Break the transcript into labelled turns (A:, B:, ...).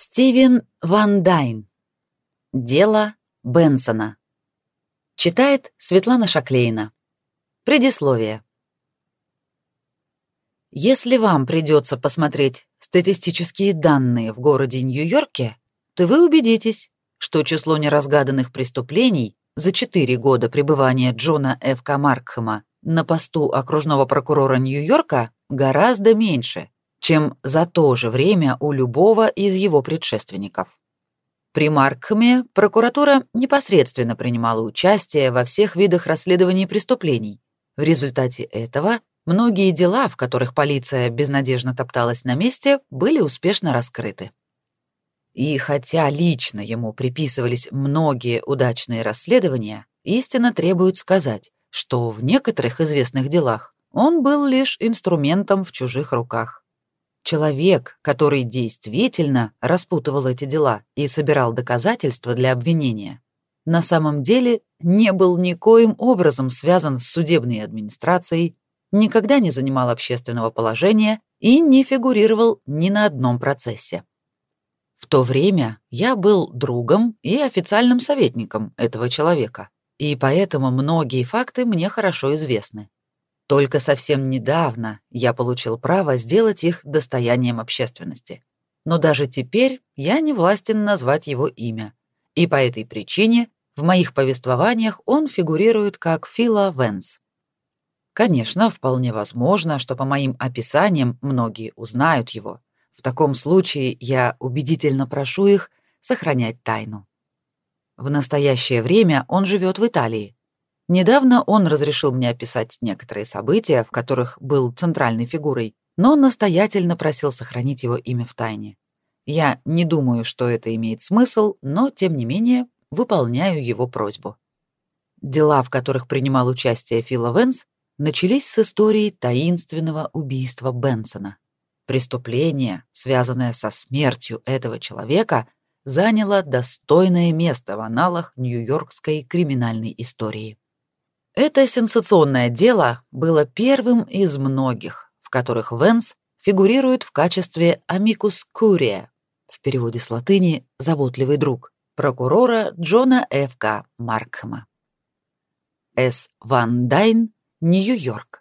A: Стивен Ван Дайн. Дело Бенсона. Читает Светлана Шаклейна. Предисловие. Если вам придется посмотреть статистические данные в городе Нью-Йорке, то вы убедитесь, что число неразгаданных преступлений за 4 года пребывания Джона Ф. Маркхэма на посту окружного прокурора Нью-Йорка гораздо меньше, чем за то же время у любого из его предшественников. При Маркхаме прокуратура непосредственно принимала участие во всех видах расследований преступлений. В результате этого многие дела, в которых полиция безнадежно топталась на месте, были успешно раскрыты. И хотя лично ему приписывались многие удачные расследования, истина требует сказать, что в некоторых известных делах он был лишь инструментом в чужих руках. Человек, который действительно распутывал эти дела и собирал доказательства для обвинения, на самом деле не был никоим образом связан с судебной администрацией, никогда не занимал общественного положения и не фигурировал ни на одном процессе. В то время я был другом и официальным советником этого человека, и поэтому многие факты мне хорошо известны. Только совсем недавно я получил право сделать их достоянием общественности. Но даже теперь я не властен назвать его имя. И по этой причине в моих повествованиях он фигурирует как Фила Венс. Конечно, вполне возможно, что по моим описаниям многие узнают его. В таком случае я убедительно прошу их сохранять тайну. В настоящее время он живет в Италии, Недавно он разрешил мне описать некоторые события, в которых был центральной фигурой, но настоятельно просил сохранить его имя в тайне. Я не думаю, что это имеет смысл, но, тем не менее, выполняю его просьбу. Дела, в которых принимал участие Фила Венс, начались с истории таинственного убийства Бенсона. Преступление, связанное со смертью этого человека, заняло достойное место в аналах нью-йоркской криминальной истории. Это сенсационное дело было первым из многих, в которых Венс фигурирует в качестве амикус курия, в переводе с латыни «заботливый друг», прокурора Джона Ф.К. Маркхэма. С. Ван Дайн, Нью-Йорк.